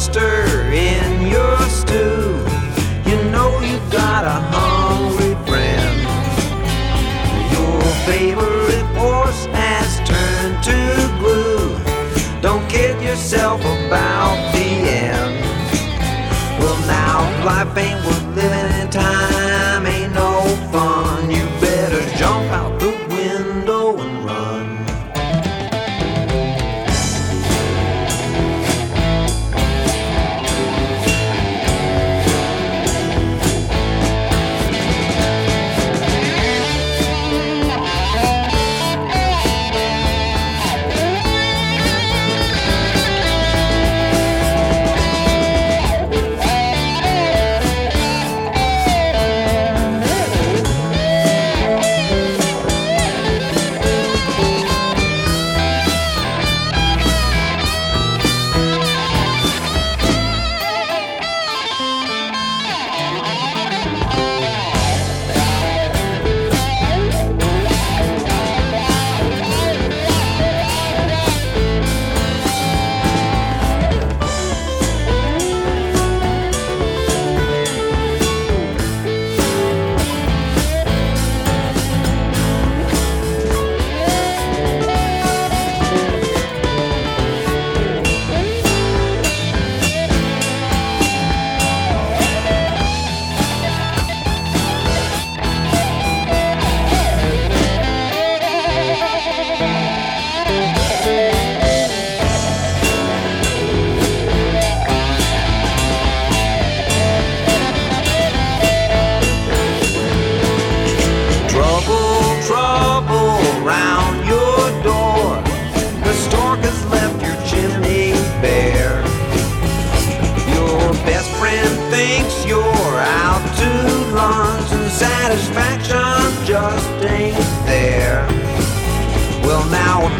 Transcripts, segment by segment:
stir in your stew. You know you got a hungry friend. Your favorite horse has turned to glue. Don't kid yourself about the end. Well, now life ain't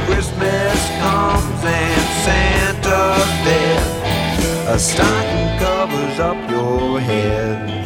Christmas comes and Santa's dead, a stocking covers up your head.